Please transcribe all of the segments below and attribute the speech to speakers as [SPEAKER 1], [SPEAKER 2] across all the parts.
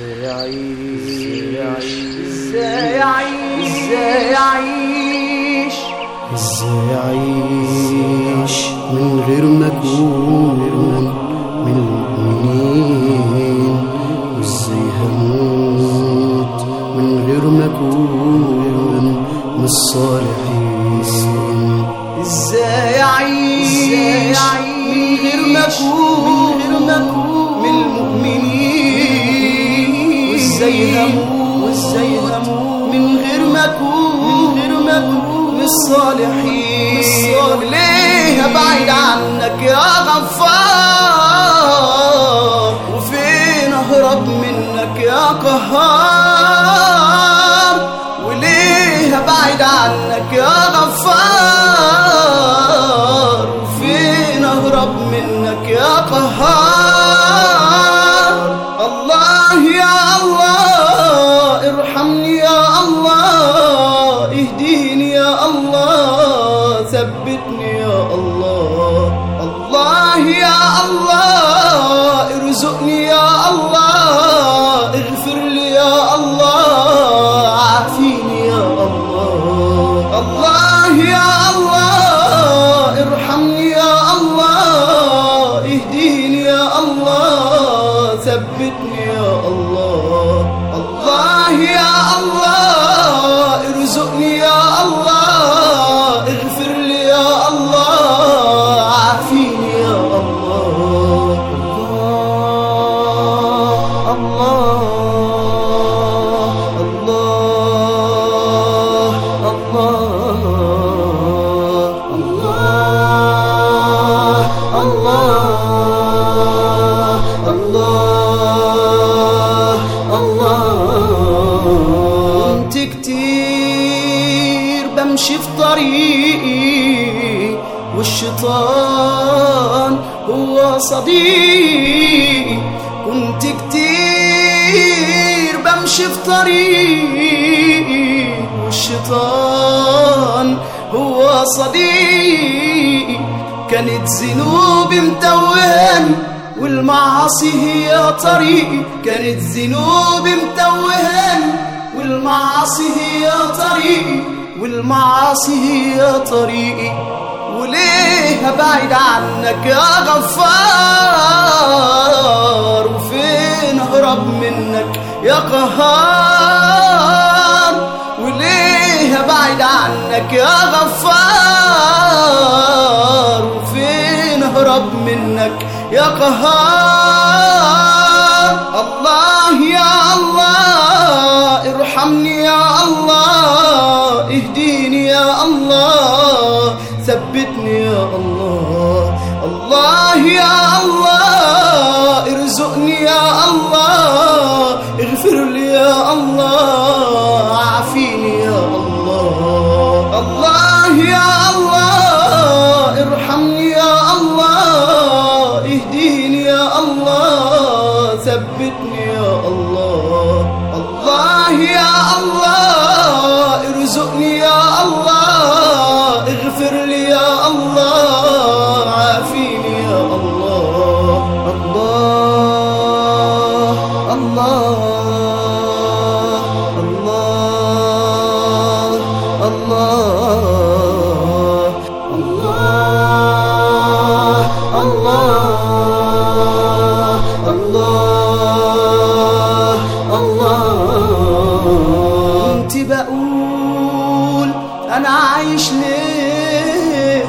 [SPEAKER 1] يعيش
[SPEAKER 2] إزاي يعيش من غير ما
[SPEAKER 1] مجهول عنك يا غفار وفين اهرب منك يا قهار وليه ابعد عنك يا غفار؟ يا الله اغفر لي يا الله عافيني يا الله. الله يا الله ارحمني يا الله اهديني يا الله ثبتني بمشي في طريقي والشيطان هو صديقي كنت كتير بمشي في طريقي والشيطان هو صديقي كانت ذنوبي متوهاني والمعاصي هي طريقي كانت ذنوبي متوهاني والمعاصي هي طريقي والمعاصي هي طريقي وليه ابعد عنك يا غفار. وفين اهرب منك يا قهار؟ وليه ابعد عنك يا غفار. وفين اهرب منك يا قهار؟ الله يا الله أنا عايش ليه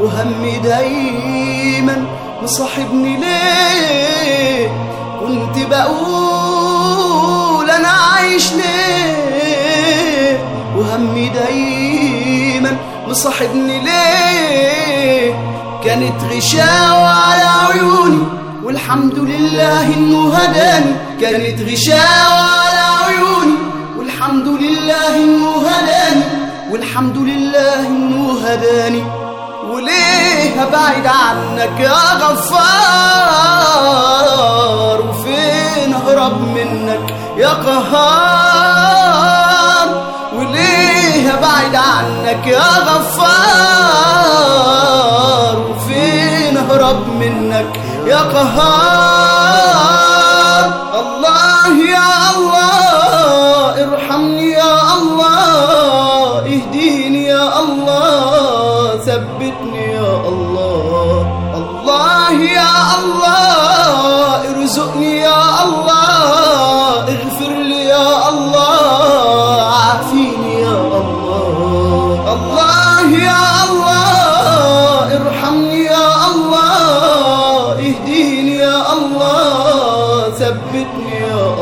[SPEAKER 1] وهمي دايما مصاحبني ليه كنت بقول أنا عايش ليه وهمي دايما مصاحبني ليه؟ كانت غشاوة على عيوني والحمد لله إنه هداني. كانت غشاوة على عيوني والحمد لله إنه هداني. والحمد لله إنه هداني. وليه أبعد عنك يا غفار؟ أقرب منك يا قهار وليه بعيد عنك يا غفار؟ وفين أهرب منك يا قهار؟ الله يا الله ارحمني يا الله اهديني يا الله ثبتني يا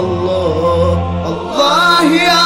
[SPEAKER 1] الله. الله يا